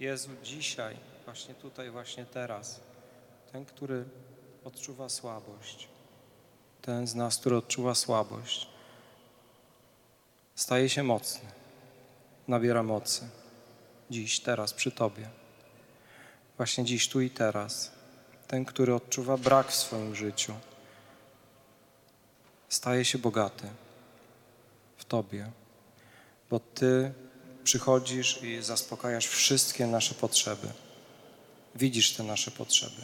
Jezu, dzisiaj, właśnie tutaj, właśnie teraz, ten, który odczuwa słabość, ten z nas, który odczuwa słabość, staje się mocny, nabiera mocy. Dziś, teraz, przy Tobie. Właśnie dziś, tu i teraz. Ten, który odczuwa brak w swoim życiu, staje się bogaty w Tobie, bo Ty przychodzisz i zaspokajasz wszystkie nasze potrzeby. Widzisz te nasze potrzeby.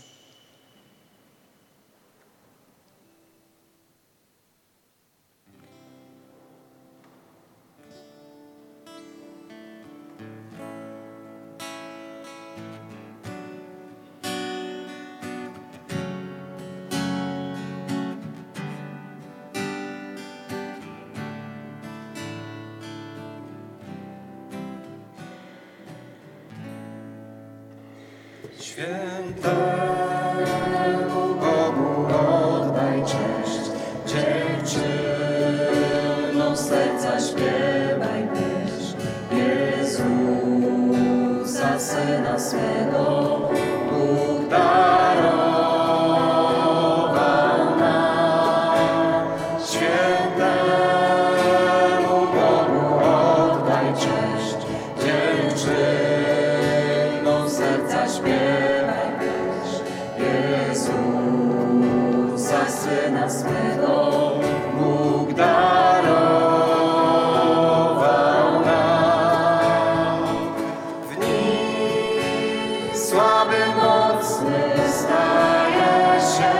Świętemu Bogu oddaj cześć, dziewczyno serca śpiewaj pieśń. Jezusa, Syna swego, Bóg serca śpiewaj pieśń. Jezusa, Syna swego, Bóg darował nam. W nim słaby, mocny staje się,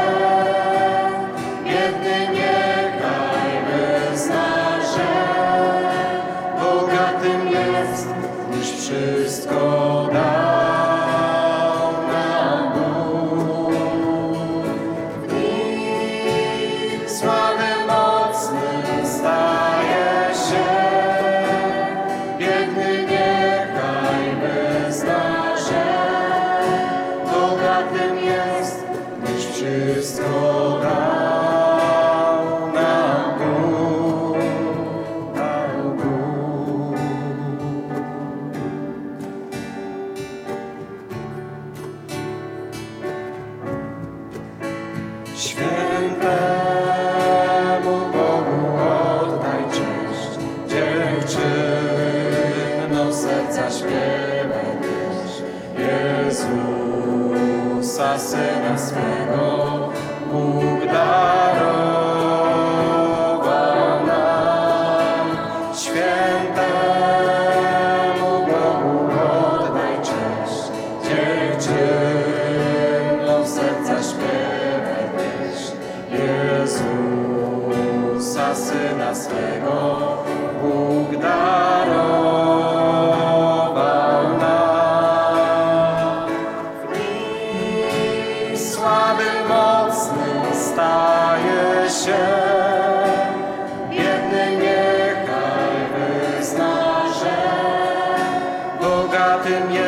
Jezusa, Syna swego, Bóg darował nam. Świętemu Bogu oddaj cześć, dziewczyno serca śpiewaj. Jezusa, Syna swego, Bóg darował słaby, mocny staje się, biedny niechaj wyzna, że bogatym jest,